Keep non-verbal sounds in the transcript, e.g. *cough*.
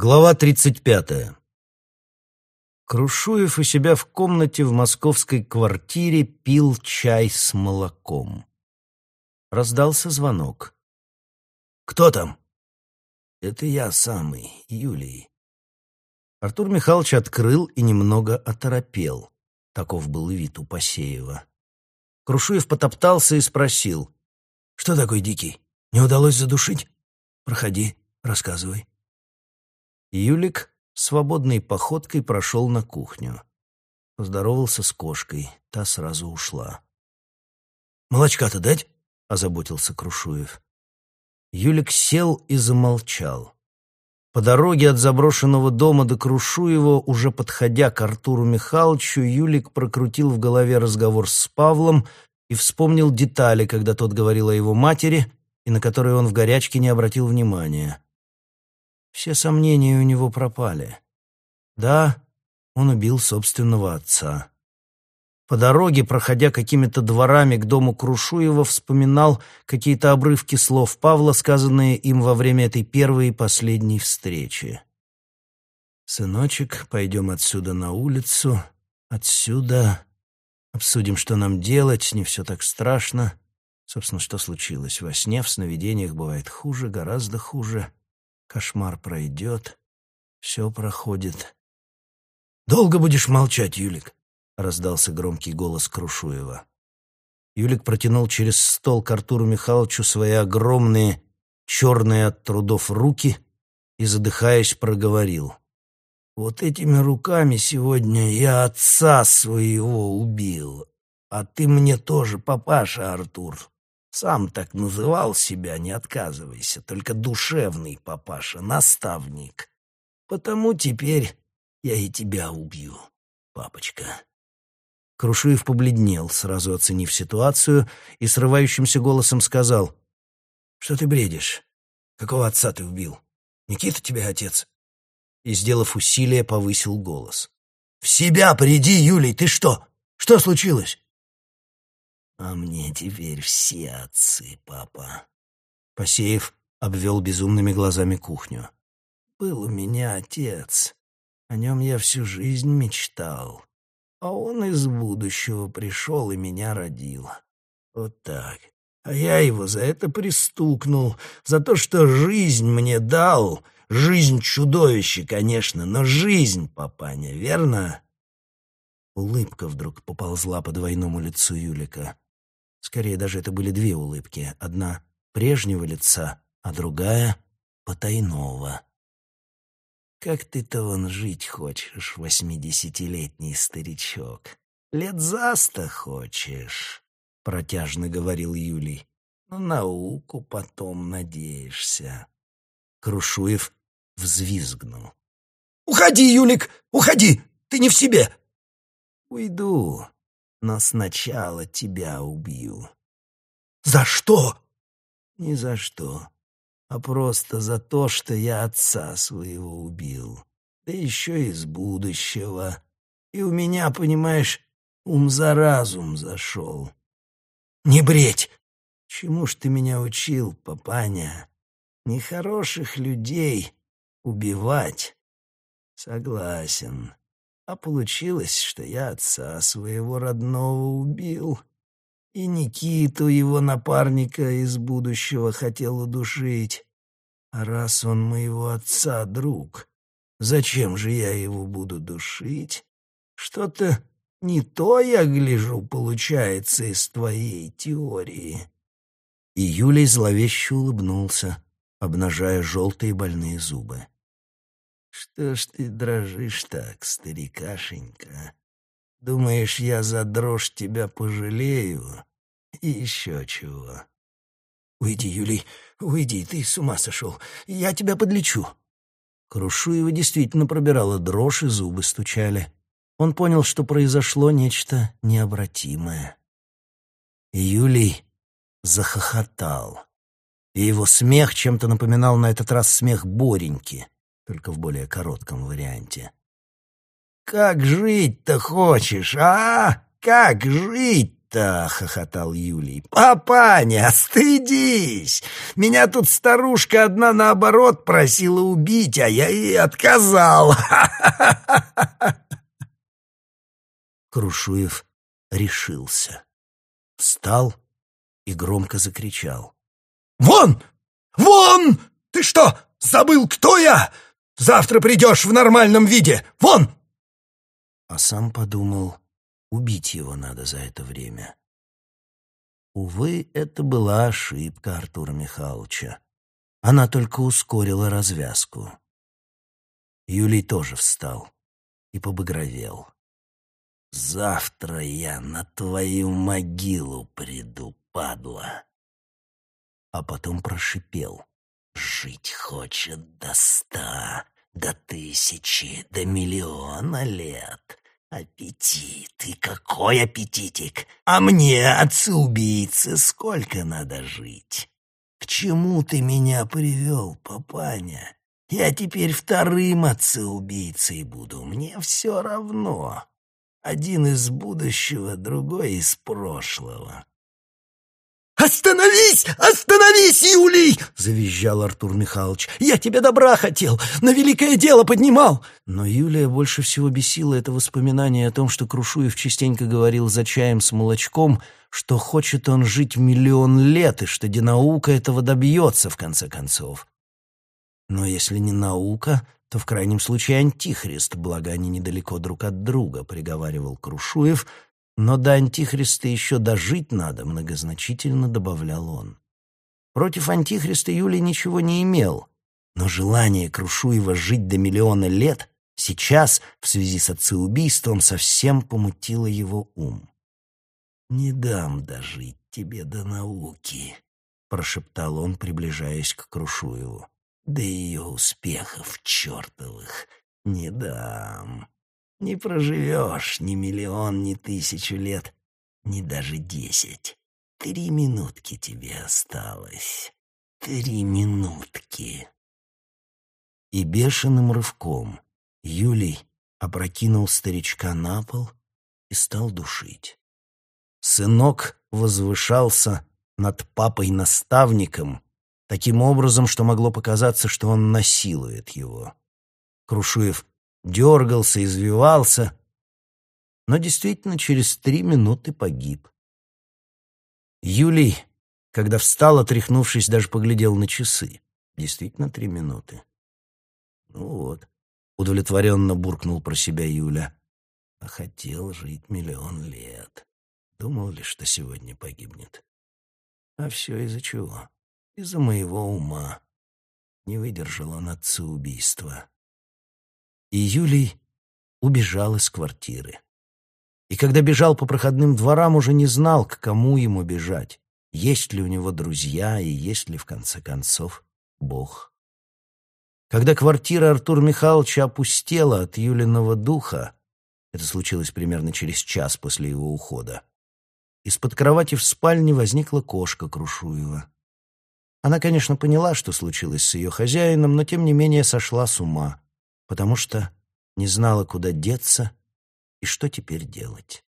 Глава 35. Крушуев у себя в комнате в московской квартире пил чай с молоком. Раздался звонок. «Кто там?» «Это я самый, Юлий». Артур Михайлович открыл и немного оторопел. Таков был вид у Посеева. Крушуев потоптался и спросил. «Что такое дикий? Не удалось задушить? Проходи, рассказывай». Юлик свободной походкой прошел на кухню. Поздоровался с кошкой, та сразу ушла. «Молочка-то дать?» — озаботился Крушуев. Юлик сел и замолчал. По дороге от заброшенного дома до Крушуева, уже подходя к Артуру Михайловичу, Юлик прокрутил в голове разговор с Павлом и вспомнил детали, когда тот говорил о его матери, и на которые он в горячке не обратил внимания. Все сомнения у него пропали. Да, он убил собственного отца. По дороге, проходя какими-то дворами к дому Крушуева, вспоминал какие-то обрывки слов Павла, сказанные им во время этой первой и последней встречи. «Сыночек, пойдем отсюда на улицу, отсюда, обсудим, что нам делать, не все так страшно. Собственно, что случилось? Во сне, в сновидениях бывает хуже, гораздо хуже. Кошмар пройдет, все проходит. «Долго будешь молчать, Юлик?» — раздался громкий голос Крушуева. Юлик протянул через стол к Артуру Михайловичу свои огромные, черные от трудов руки и, задыхаясь, проговорил. «Вот этими руками сегодня я отца своего убил, а ты мне тоже папаша, Артур. Сам так называл себя, не отказывайся, только душевный папаша, наставник. Потому теперь я и тебя убью, папочка. Крушуев побледнел, сразу оценив ситуацию, и срывающимся голосом сказал, «Что ты бредишь? Какого отца ты убил? Никита тебе отец?» И, сделав усилие, повысил голос. «В себя приди, Юлий, ты что? Что случилось?» А мне теперь все отцы, папа. Посеев обвел безумными глазами кухню. Был у меня отец. О нем я всю жизнь мечтал. А он из будущего пришел и меня родил. Вот так. А я его за это пристукнул, за то, что жизнь мне дал. Жизнь чудовище, конечно, но жизнь, папаня, верно? Улыбка вдруг поползла по двойному лицу Юлика. Скорее даже это были две улыбки. Одна прежнего лица, а другая потайного. «Как ты-то вон жить хочешь, восьмидесятилетний старичок? Лет за сто хочешь?» — протяжно говорил Юлий. «На науку потом надеешься». Крушуев взвизгнул. «Уходи, Юлик, уходи! Ты не в себе!» «Уйду, но сначала тебя убью». «За что?» «Ни за что, а просто за то, что я отца своего убил, да еще из будущего. И у меня, понимаешь, ум за разум зашел». «Не бредь!» «Чему ж ты меня учил, папаня? Нехороших людей убивать?» «Согласен. А получилось, что я отца своего родного убил. И Никиту, его напарника из будущего, хотел удушить. А раз он моего отца друг, зачем же я его буду душить? Что-то не то, я гляжу, получается из твоей теории. И Юлий зловеще улыбнулся, обнажая желтые больные зубы. Что ж ты дрожишь так, старикашенька? Думаешь, я за дрожь тебя пожалею? И еще чего? Уйди, Юлий, уйди, ты с ума сошел. Я тебя подлечу. Крушуева действительно пробирала дрожь, и зубы стучали. Он понял, что произошло нечто необратимое. Юлий захохотал. И его смех чем-то напоминал на этот раз смех Бореньки — только в более коротком варианте. «Как жить-то хочешь, а? Как жить та!» — хохотал Юлий. «Папаня, стыдись! Меня тут старушка одна наоборот просила убить, а я ей отказал!» *laughs* Крушуев решился. Встал и громко закричал. «Вон! Вон! Ты что, забыл, кто я? Завтра придешь в нормальном виде! Вон!» А сам подумал, убить его надо за это время. Увы, это была ошибка Артура Михайловича. Она только ускорила развязку. Юлий тоже встал и побагровел. «Завтра я на твою могилу приду, падла!» А потом прошипел. «Жить хочет до ста, до тысячи, до миллиона лет. Аппетит, и какой аппетитик! А мне, отцы-убийцы, сколько надо жить? К чему ты меня привел, папаня? Я теперь вторым отцы-убийцей буду, мне все равно. Один из будущего, другой из прошлого. «Остановись! Остановись, Юлий!» — завизжал Артур Михайлович. «Я тебе добра хотел, на великое дело поднимал!» Но Юлия больше всего бесила это воспоминание о том, что Крушуев частенько говорил за чаем с молочком, что хочет он жить миллион лет и что наука этого добьется, в конце концов. Но если не наука, то в крайнем случае антихрист, благо они недалеко друг от друга, приговаривал Крушуев — но до Антихриста еще дожить надо, многозначительно добавлял он. Против Антихриста Юлий ничего не имел, но желание Крушуева жить до миллиона лет сейчас, в связи с отцеубийством, совсем помутило его ум. «Не дам дожить тебе до науки», — прошептал он, приближаясь к Крушуеву. «Да ее успехов чертовых не дам». Не проживешь ни миллион, ни тысячу лет, ни даже десять. Три минутки тебе осталось. Три минутки. И бешеным рывком Юлий опрокинул старичка на пол и стал душить. Сынок возвышался над папой-наставником таким образом, что могло показаться, что он насилует его. Крушуев дергался, извивался, но действительно через три минуты погиб. Юлий, когда встал, отряхнувшись, даже поглядел на часы. Действительно три минуты. Ну вот, удовлетворенно буркнул про себя Юля. А хотел жить миллион лет. Думал ли, что сегодня погибнет? А все из-за чего? Из-за моего ума. Не выдержал он отца убийства и Юлий убежал из квартиры. И когда бежал по проходным дворам, уже не знал, к кому ему бежать, есть ли у него друзья и есть ли, в конце концов, Бог. Когда квартира Артура Михайловича опустела от Юлиного духа, это случилось примерно через час после его ухода, из-под кровати в спальне возникла кошка Крушуева. Она, конечно, поняла, что случилось с ее хозяином, но тем не менее сошла с ума потому что не знала, куда деться и что теперь делать.